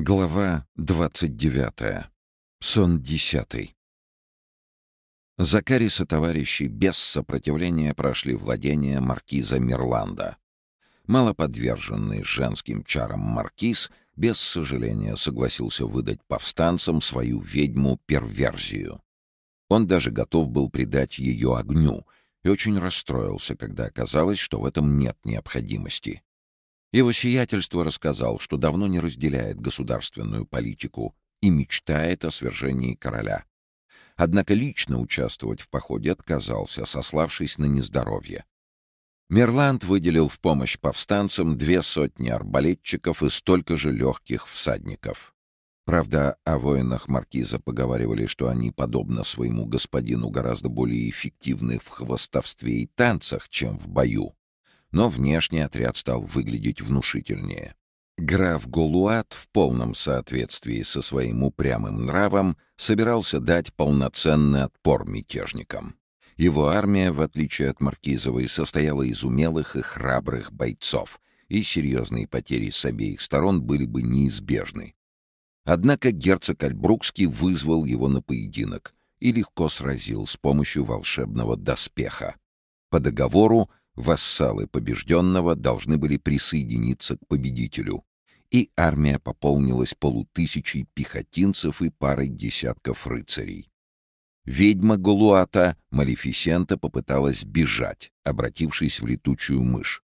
Глава двадцать девятая. Сон десятый. Закарис и товарищи без сопротивления прошли владение маркиза Мирланда. Малоподверженный женским чарам маркиз без сожаления согласился выдать повстанцам свою ведьму-перверзию. Он даже готов был предать ее огню и очень расстроился, когда оказалось, что в этом нет необходимости. Его сиятельство рассказал, что давно не разделяет государственную политику и мечтает о свержении короля. Однако лично участвовать в походе отказался, сославшись на нездоровье. Мерланд выделил в помощь повстанцам две сотни арбалетчиков и столько же легких всадников. Правда, о воинах маркиза поговаривали, что они, подобно своему господину, гораздо более эффективны в хвостовстве и танцах, чем в бою но внешний отряд стал выглядеть внушительнее. Граф Голуат в полном соответствии со своим упрямым нравом собирался дать полноценный отпор мятежникам. Его армия, в отличие от Маркизовой, состояла из умелых и храбрых бойцов, и серьезные потери с обеих сторон были бы неизбежны. Однако герцог Альбрукский вызвал его на поединок и легко сразил с помощью волшебного доспеха. По договору вассалы побежденного должны были присоединиться к победителю, и армия пополнилась полутысячей пехотинцев и парой десятков рыцарей. Ведьма Голуата, Малефисента, попыталась бежать, обратившись в летучую мышь.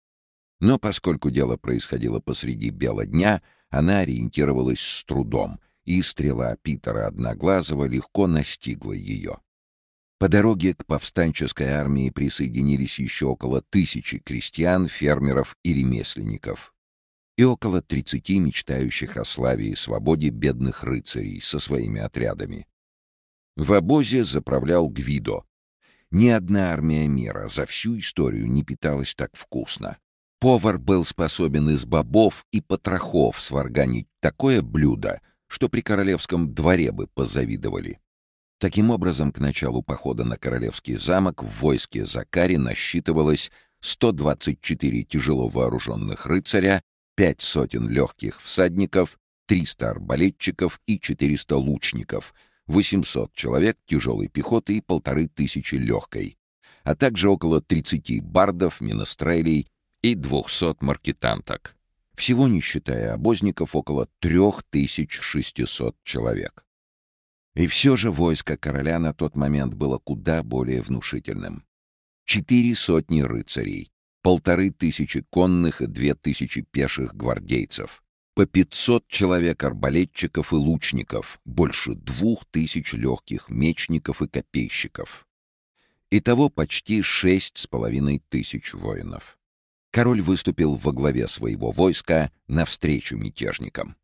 Но поскольку дело происходило посреди бела дня, она ориентировалась с трудом, и стрела Питера Одноглазого легко настигла ее. По дороге к повстанческой армии присоединились еще около тысячи крестьян, фермеров и ремесленников. И около тридцати мечтающих о славе и свободе бедных рыцарей со своими отрядами. В обозе заправлял Гвидо. Ни одна армия мира за всю историю не питалась так вкусно. Повар был способен из бобов и потрохов сварганить такое блюдо, что при королевском дворе бы позавидовали. Таким образом, к началу похода на Королевский замок в войске Закари насчитывалось 124 тяжело вооруженных рыцаря, пять сотен легких всадников, 300 арбалетчиков и 400 лучников, 800 человек тяжелой пехоты и полторы тысячи легкой, а также около 30 бардов, минострелей и 200 маркетанток. Всего, не считая обозников, около 3600 человек. И все же войско короля на тот момент было куда более внушительным. Четыре сотни рыцарей, полторы тысячи конных и две тысячи пеших гвардейцев, по пятьсот человек арбалетчиков и лучников, больше двух тысяч легких мечников и копейщиков. Итого почти шесть с половиной тысяч воинов. Король выступил во главе своего войска навстречу мятежникам.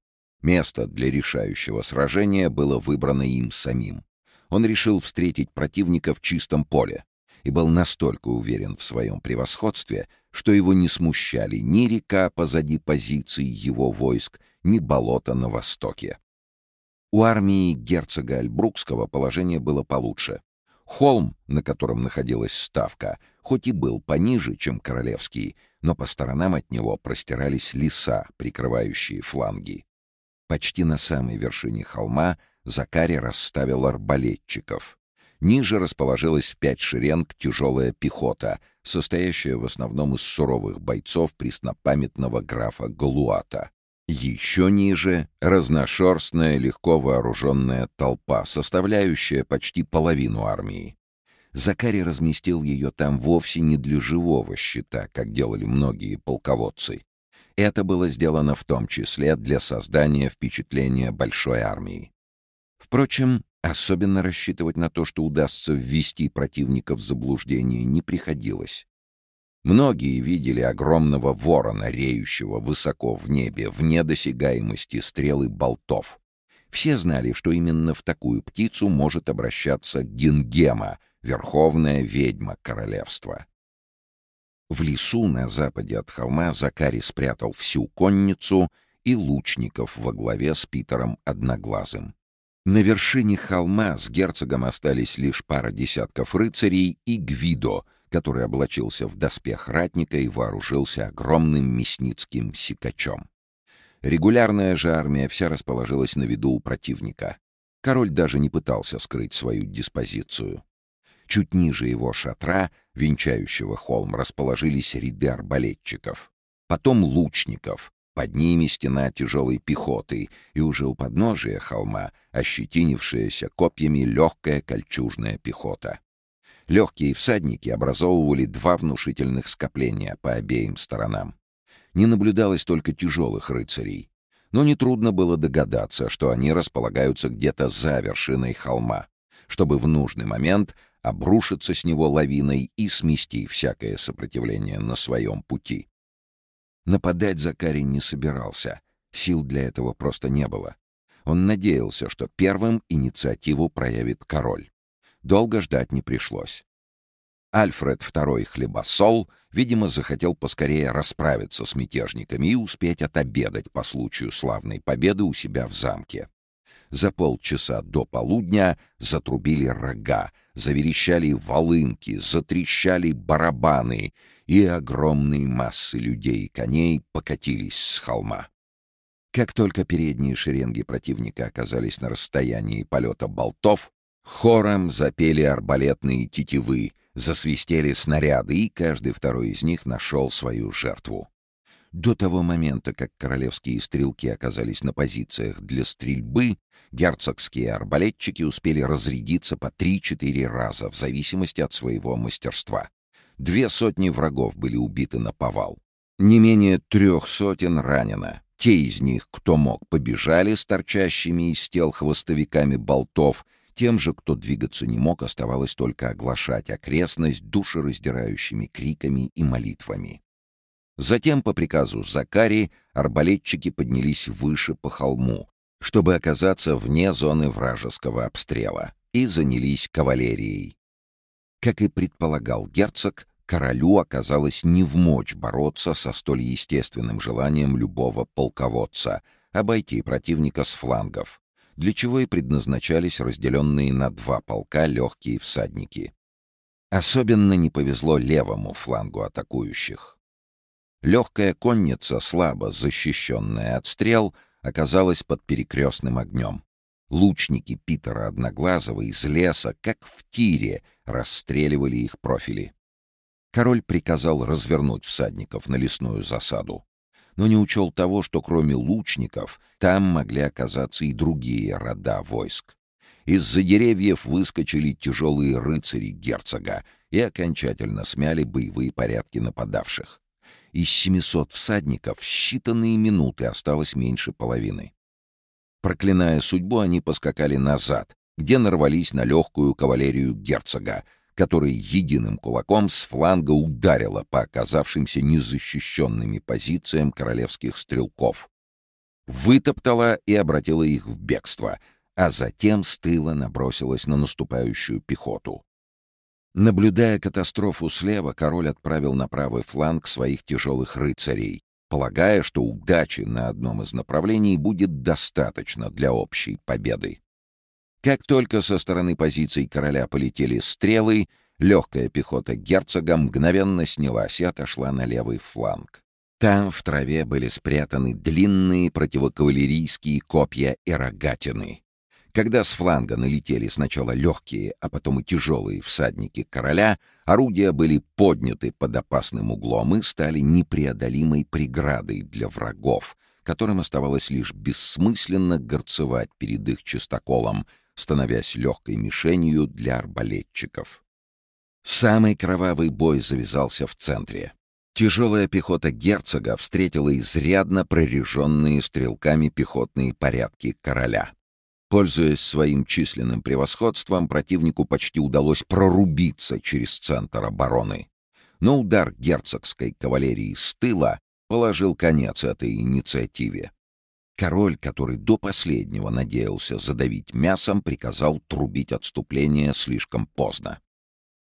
Место для решающего сражения было выбрано им самим. Он решил встретить противника в чистом поле и был настолько уверен в своем превосходстве, что его не смущали ни река позади позиций его войск, ни болото на востоке. У армии герцога Альбрукского положение было получше. Холм, на котором находилась ставка, хоть и был пониже, чем королевский, но по сторонам от него простирались леса, прикрывающие фланги. Почти на самой вершине холма Закари расставил арбалетчиков. Ниже расположилась в пять шеренг тяжелая пехота, состоящая в основном из суровых бойцов преснопамятного графа Галуата. Еще ниже — разношерстная, легко вооруженная толпа, составляющая почти половину армии. Закари разместил ее там вовсе не для живого щита, как делали многие полководцы. Это было сделано в том числе для создания впечатления большой армии. Впрочем, особенно рассчитывать на то, что удастся ввести противника в заблуждение, не приходилось. Многие видели огромного ворона, реющего высоко в небе, вне досягаемости стрелы болтов. Все знали, что именно в такую птицу может обращаться Гингема, верховная ведьма королевства. В лесу на западе от холма Закари спрятал всю конницу и лучников во главе с Питером Одноглазым. На вершине холма с герцогом остались лишь пара десятков рыцарей и Гвидо, который облачился в доспех ратника и вооружился огромным мясницким сикачом. Регулярная же армия вся расположилась на виду у противника. Король даже не пытался скрыть свою диспозицию. Чуть ниже его шатра, венчающего холм, расположились ряды арбалетчиков. Потом лучников, под ними стена тяжелой пехоты, и уже у подножия холма ощетинившаяся копьями легкая кольчужная пехота. Легкие всадники образовывали два внушительных скопления по обеим сторонам не наблюдалось только тяжелых рыцарей. Но нетрудно было догадаться, что они располагаются где-то за вершиной холма, чтобы в нужный момент обрушиться с него лавиной и смести всякое сопротивление на своем пути. Нападать Закарий не собирался, сил для этого просто не было. Он надеялся, что первым инициативу проявит король. Долго ждать не пришлось. Альфред II Хлебосол, видимо, захотел поскорее расправиться с мятежниками и успеть отобедать по случаю славной победы у себя в замке. За полчаса до полудня затрубили рога, заверещали волынки, затрещали барабаны, и огромные массы людей и коней покатились с холма. Как только передние шеренги противника оказались на расстоянии полета болтов, хором запели арбалетные тетивы — Засвистели снаряды, и каждый второй из них нашел свою жертву. До того момента, как королевские стрелки оказались на позициях для стрельбы, герцогские арбалетчики успели разрядиться по три-четыре раза, в зависимости от своего мастерства. Две сотни врагов были убиты на повал. Не менее трех сотен ранено. Те из них, кто мог, побежали с торчащими из тел хвостовиками болтов тем же, кто двигаться не мог, оставалось только оглашать окрестность душераздирающими криками и молитвами. Затем, по приказу Закари, арбалетчики поднялись выше по холму, чтобы оказаться вне зоны вражеского обстрела, и занялись кавалерией. Как и предполагал герцог, королю оказалось не в мочь бороться со столь естественным желанием любого полководца — обойти противника с флангов, для чего и предназначались разделенные на два полка легкие всадники. Особенно не повезло левому флангу атакующих. Легкая конница, слабо защищенная от стрел, оказалась под перекрестным огнем. Лучники Питера Одноглазого из леса, как в тире, расстреливали их профили. Король приказал развернуть всадников на лесную засаду но не учел того, что кроме лучников там могли оказаться и другие рода войск. Из-за деревьев выскочили тяжелые рыцари герцога и окончательно смяли боевые порядки нападавших. Из 700 всадников в считанные минуты осталось меньше половины. Проклиная судьбу, они поскакали назад, где нарвались на легкую кавалерию герцога, который единым кулаком с фланга ударила по оказавшимся незащищенными позициям королевских стрелков. Вытоптала и обратила их в бегство, а затем с тыла набросилась на наступающую пехоту. Наблюдая катастрофу слева, король отправил на правый фланг своих тяжелых рыцарей, полагая, что удачи на одном из направлений будет достаточно для общей победы. Как только со стороны позиций короля полетели стрелы, легкая пехота герцога мгновенно снялась и отошла на левый фланг. Там в траве были спрятаны длинные противокавалерийские копья и рогатины. Когда с фланга налетели сначала легкие, а потом и тяжелые всадники короля, орудия были подняты под опасным углом и стали непреодолимой преградой для врагов, которым оставалось лишь бессмысленно горцевать перед их чистоколом — становясь легкой мишенью для арбалетчиков. Самый кровавый бой завязался в центре. Тяжелая пехота герцога встретила изрядно прореженные стрелками пехотные порядки короля. Пользуясь своим численным превосходством, противнику почти удалось прорубиться через центр обороны. Но удар герцогской кавалерии с тыла положил конец этой инициативе. Король, который до последнего надеялся задавить мясом, приказал трубить отступление слишком поздно.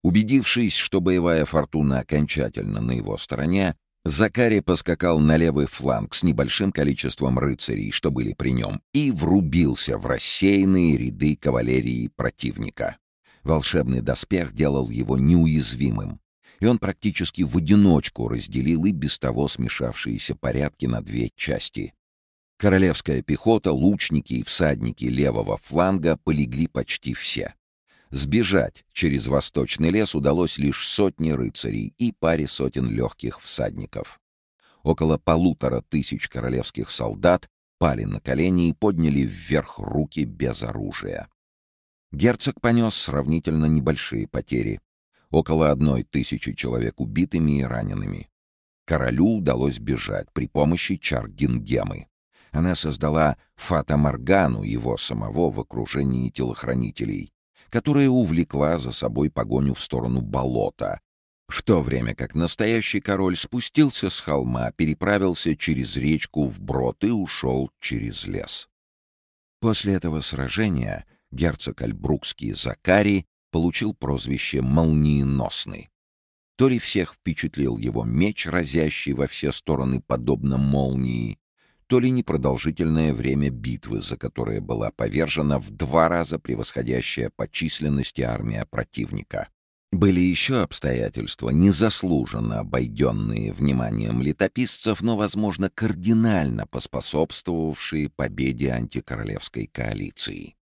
Убедившись, что боевая фортуна окончательно на его стороне, Закари поскакал на левый фланг с небольшим количеством рыцарей, что были при нем, и врубился в рассеянные ряды кавалерии противника. Волшебный доспех делал его неуязвимым, и он практически в одиночку разделил и без того смешавшиеся порядки на две части. Королевская пехота, лучники и всадники левого фланга полегли почти все. Сбежать через восточный лес удалось лишь сотне рыцарей и паре сотен легких всадников. Около полутора тысяч королевских солдат пали на колени и подняли вверх руки без оружия. Герцог понес сравнительно небольшие потери. Около одной тысячи человек убитыми и ранеными. Королю удалось бежать при помощи чар Гингемы. Она создала Фата Моргану, его самого, в окружении телохранителей, которая увлекла за собой погоню в сторону болота, в то время как настоящий король спустился с холма, переправился через речку вброд и ушел через лес. После этого сражения герцог Альбрукский Закари получил прозвище «Молниеносный». То ли всех впечатлил его меч, разящий во все стороны подобно молнии, то ли непродолжительное время битвы, за которое была повержена в два раза превосходящая по численности армия противника. Были еще обстоятельства, незаслуженно обойденные вниманием летописцев, но, возможно, кардинально поспособствовавшие победе антикоролевской коалиции.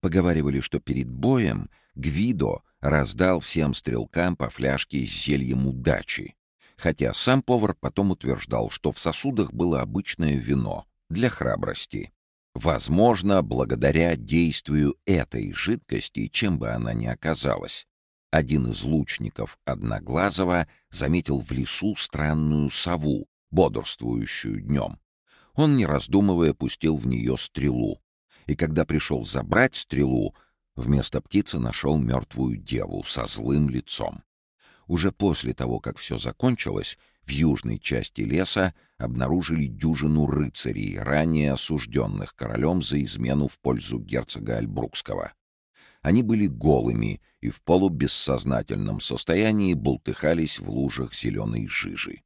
Поговаривали, что перед боем Гвидо раздал всем стрелкам по фляжке с зельем удачи, хотя сам повар потом утверждал, что в сосудах было обычное вино для храбрости. Возможно, благодаря действию этой жидкости, чем бы она ни оказалась, один из лучников Одноглазого заметил в лесу странную сову, бодрствующую днем. Он, не раздумывая, пустил в нее стрелу. И когда пришел забрать стрелу, вместо птицы нашел мертвую деву со злым лицом. Уже после того, как все закончилось, в южной части леса обнаружили дюжину рыцарей, ранее осужденных королем за измену в пользу герцога Альбрукского. Они были голыми и в полубессознательном состоянии болтыхались в лужах зеленой жижи.